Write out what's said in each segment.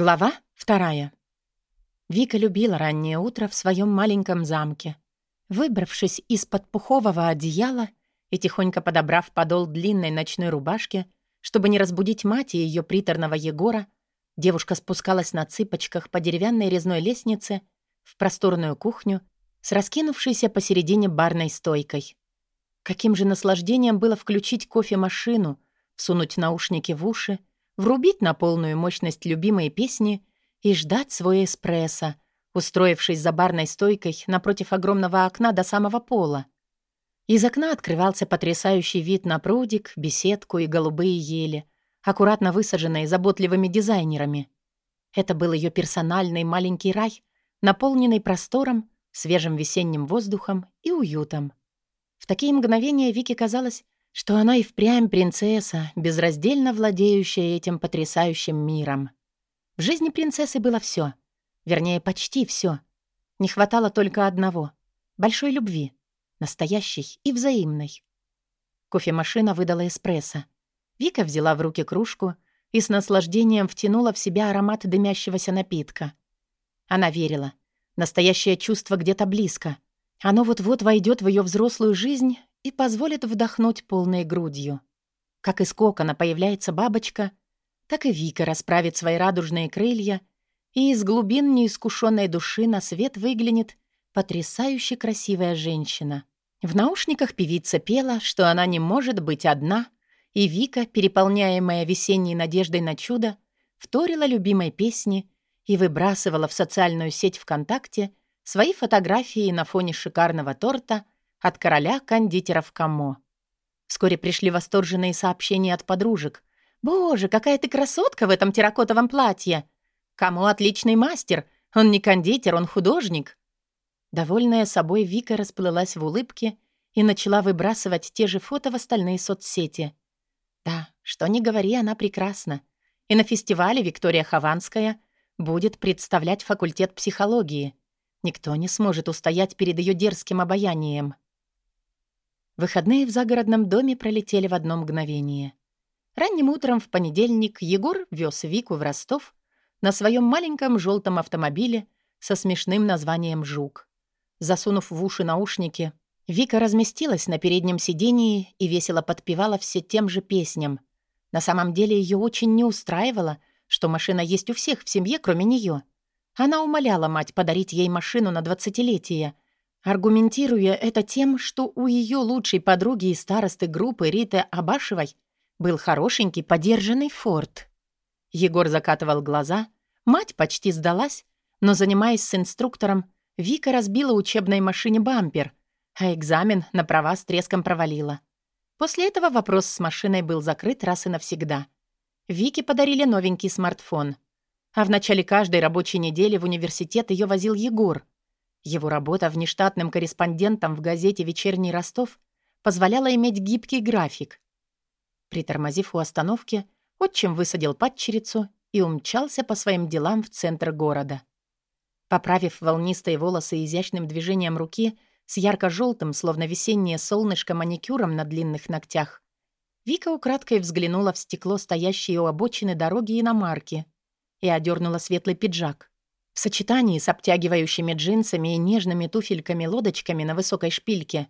Глава вторая. Вика любила раннее утро в своем маленьком замке. Выбравшись из-под пухового одеяла и тихонько подобрав подол длинной ночной рубашки, чтобы не разбудить мать и ее приторного Егора, девушка спускалась на цыпочках по деревянной резной лестнице в просторную кухню с раскинувшейся посередине барной стойкой. Каким же наслаждением было включить кофемашину, всунуть наушники в уши — врубить на полную мощность любимые песни и ждать свой эспрессо, устроившись за барной стойкой напротив огромного окна до самого пола. Из окна открывался потрясающий вид на прудик, беседку и голубые ели, аккуратно высаженные заботливыми дизайнерами. Это был ее персональный маленький рай, наполненный простором, свежим весенним воздухом и уютом. В такие мгновения Вике казалось, что она и впрямь принцесса, безраздельно владеющая этим потрясающим миром. В жизни принцессы было все, вернее, почти все. Не хватало только одного — большой любви, настоящей и взаимной. Кофемашина выдала эспрессо. Вика взяла в руки кружку и с наслаждением втянула в себя аромат дымящегося напитка. Она верила. Настоящее чувство где-то близко. Оно вот-вот войдет в ее взрослую жизнь и позволит вдохнуть полной грудью. Как из кокона появляется бабочка, так и Вика расправит свои радужные крылья, и из глубин неискушенной души на свет выглянет потрясающе красивая женщина. В наушниках певица пела, что она не может быть одна, и Вика, переполняемая весенней надеждой на чудо, вторила любимой песни и выбрасывала в социальную сеть ВКонтакте свои фотографии на фоне шикарного торта от короля кондитеров Камо. Вскоре пришли восторженные сообщения от подружек. «Боже, какая ты красотка в этом терракотовом платье! Камо отличный мастер! Он не кондитер, он художник!» Довольная собой, Вика расплылась в улыбке и начала выбрасывать те же фото в остальные соцсети. Да, что ни говори, она прекрасна. И на фестивале Виктория Хованская будет представлять факультет психологии. Никто не сможет устоять перед ее дерзким обаянием. Выходные в загородном доме пролетели в одно мгновение. Ранним утром в понедельник Егор вез Вику в Ростов на своем маленьком желтом автомобиле со смешным названием «Жук». Засунув в уши наушники, Вика разместилась на переднем сидении и весело подпевала все тем же песням. На самом деле ее очень не устраивало, что машина есть у всех в семье, кроме нее. Она умоляла мать подарить ей машину на двадцатилетие — аргументируя это тем, что у ее лучшей подруги и старосты группы Риты Абашевой был хорошенький подержанный форт. Егор закатывал глаза, мать почти сдалась, но, занимаясь с инструктором, Вика разбила учебной машине бампер, а экзамен на права с треском провалила. После этого вопрос с машиной был закрыт раз и навсегда. Вике подарили новенький смартфон. А в начале каждой рабочей недели в университет ее возил Егор — его работа внештатным корреспондентом в газете «Вечерний Ростов» позволяла иметь гибкий график. Притормозив у остановки, отчим высадил падчерицу и умчался по своим делам в центр города. Поправив волнистые волосы изящным движением руки с ярко-желтым, словно весеннее солнышко маникюром на длинных ногтях, Вика украдкой взглянула в стекло стоящей у обочины дороги иномарки и одернула светлый пиджак. В сочетании с обтягивающими джинсами и нежными туфельками-лодочками на высокой шпильке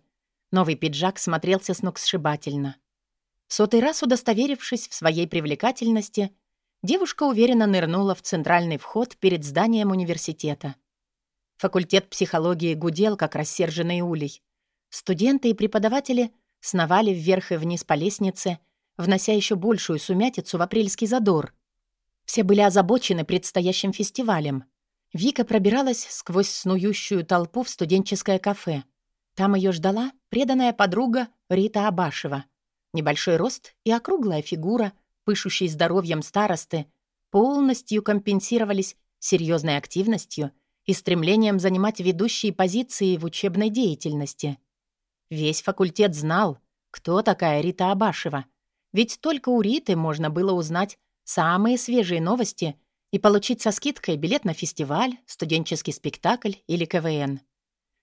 новый пиджак смотрелся с ног сшибательно. В сотый раз удостоверившись в своей привлекательности, девушка уверенно нырнула в центральный вход перед зданием университета. Факультет психологии гудел, как рассерженный улей. Студенты и преподаватели сновали вверх и вниз по лестнице, внося еще большую сумятицу в апрельский задор. Все были озабочены предстоящим фестивалем. Вика пробиралась сквозь снующую толпу в студенческое кафе. Там ее ждала преданная подруга Рита Абашева. Небольшой рост и округлая фигура, пышущей здоровьем старосты, полностью компенсировались серьезной активностью и стремлением занимать ведущие позиции в учебной деятельности. Весь факультет знал, кто такая Рита Абашева. Ведь только у Риты можно было узнать самые свежие новости — и получить со скидкой билет на фестиваль, студенческий спектакль или КВН.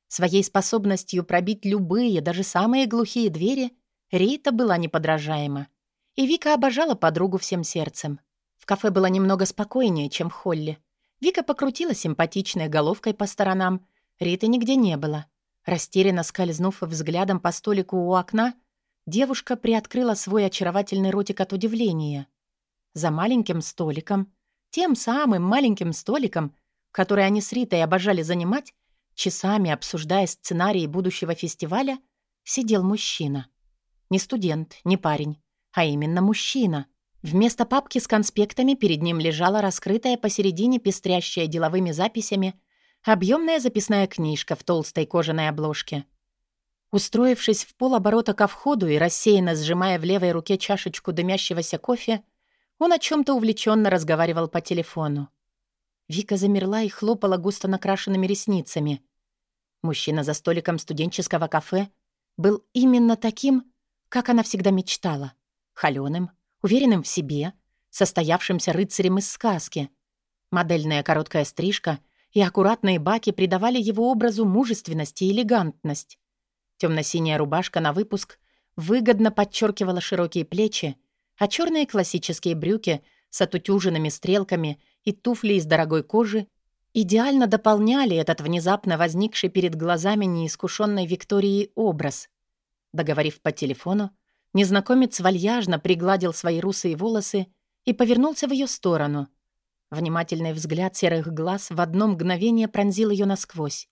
Своей способностью пробить любые, даже самые глухие двери Рита была неподражаема. И Вика обожала подругу всем сердцем. В кафе было немного спокойнее, чем в холле. Вика покрутила симпатичной головкой по сторонам. Риты нигде не было. Растерянно скользнув взглядом по столику у окна, девушка приоткрыла свой очаровательный ротик от удивления. За маленьким столиком, тем самым маленьким столиком, который они с Ритой обожали занимать, часами обсуждая сценарии будущего фестиваля, сидел мужчина. Не студент, не парень, а именно мужчина. Вместо папки с конспектами перед ним лежала раскрытая посередине пестрящая деловыми записями объемная записная книжка в толстой кожаной обложке. Устроившись в полоборота ко входу и рассеянно сжимая в левой руке чашечку дымящегося кофе, он о чем то увлеченно разговаривал по телефону. Вика замерла и хлопала густо накрашенными ресницами. Мужчина за столиком студенческого кафе был именно таким, как она всегда мечтала. Холёным, уверенным в себе, состоявшимся рыцарем из сказки. Модельная короткая стрижка и аккуратные баки придавали его образу мужественность и элегантность. Темно-синяя рубашка на выпуск выгодно подчеркивала широкие плечи, а черные классические брюки с отутюженными стрелками и туфли из дорогой кожи идеально дополняли этот внезапно возникший перед глазами неискушенной Виктории образ. Договорив по телефону, незнакомец вальяжно пригладил свои русые волосы и повернулся в ее сторону. Внимательный взгляд серых глаз в одно мгновение пронзил ее насквозь.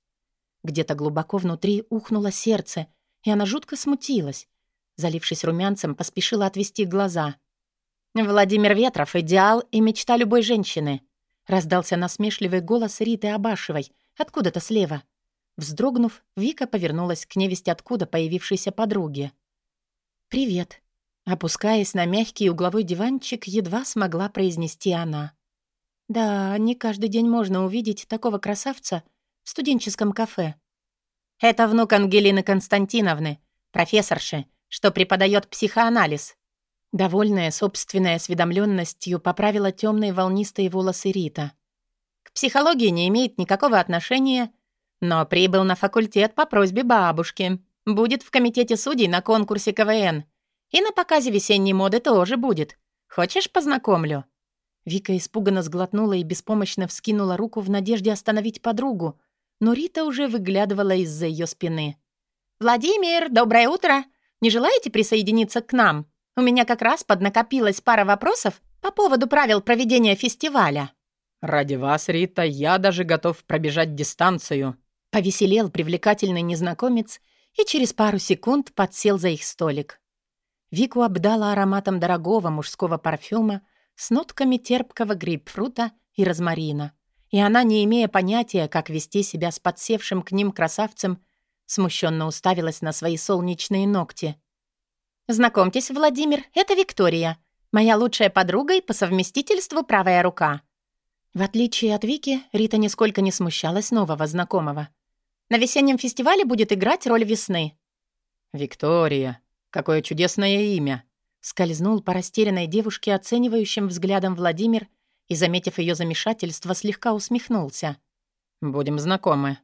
Где-то глубоко внутри ухнуло сердце, и она жутко смутилась. Залившись румянцем, поспешила отвести глаза. «Владимир Ветров — идеал и мечта любой женщины», — раздался насмешливый голос Риты Абашевой, откуда-то слева — Вздрогнув, Вика повернулась к невесте откуда появившейся подруге. «Привет». Опускаясь на мягкий угловой диванчик, едва смогла произнести она. «Да, не каждый день можно увидеть такого красавца в студенческом кафе». «Это внук Ангелины Константиновны, профессорши, что преподает психоанализ». Довольная собственной осведомленностью поправила темные волнистые волосы Рита. «К психологии не имеет никакого отношения, но прибыл на факультет по просьбе бабушки. Будет в комитете судей на конкурсе КВН. И на показе весенней моды тоже будет. Хочешь, познакомлю?» Вика испуганно сглотнула и беспомощно вскинула руку в надежде остановить подругу, но Рита уже выглядывала из-за ее спины. «Владимир, доброе утро! Не желаете присоединиться к нам? У меня как раз поднакопилась пара вопросов по поводу правил проведения фестиваля». «Ради вас, Рита, я даже готов пробежать дистанцию», Повеселел привлекательный незнакомец и через пару секунд подсел за их столик. Вику обдала ароматом дорогого мужского парфюма с нотками терпкого грейпфрута и розмарина. И она, не имея понятия, как вести себя с подсевшим к ним красавцем, смущенно уставилась на свои солнечные ногти. «Знакомьтесь, Владимир, это Виктория, моя лучшая подруга и по совместительству правая рука». В отличие от Вики, Рита нисколько не смущалась нового знакомого. На весеннем фестивале будет играть роль весны». «Виктория, какое чудесное имя!» Скользнул по растерянной девушке оценивающим взглядом Владимир и, заметив ее замешательство, слегка усмехнулся. «Будем знакомы».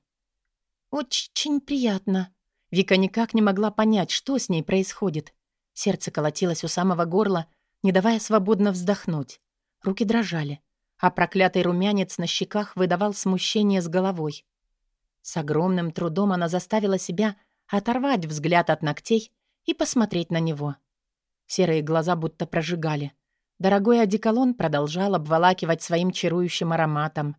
«Очень приятно». Вика никак не могла понять, что с ней происходит. Сердце колотилось у самого горла, не давая свободно вздохнуть. Руки дрожали, а проклятый румянец на щеках выдавал смущение с головой. С огромным трудом она заставила себя оторвать взгляд от ногтей и посмотреть на него. Серые глаза будто прожигали. Дорогой одеколон продолжал обволакивать своим чарующим ароматом.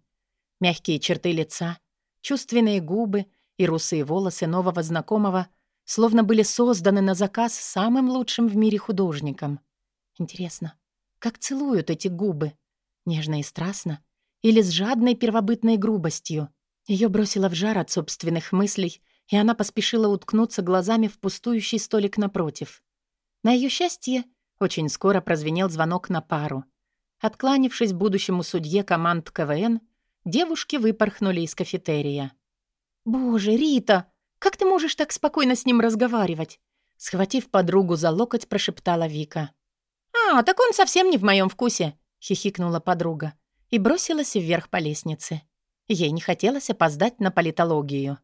Мягкие черты лица, чувственные губы и русые волосы нового знакомого словно были созданы на заказ самым лучшим в мире художником. Интересно, как целуют эти губы? Нежно и страстно? Или с жадной первобытной грубостью? Ее бросило в жар от собственных мыслей, и она поспешила уткнуться глазами в пустующий столик напротив. На ее счастье, очень скоро прозвенел звонок на пару. Откланившись будущему судье команд КВН, девушки выпорхнули из кафетерия. «Боже, Рита, как ты можешь так спокойно с ним разговаривать?» Схватив подругу за локоть, прошептала Вика. «А, так он совсем не в моем вкусе», — хихикнула подруга и бросилась вверх по лестнице. Ей не хотелось опоздать на политологию.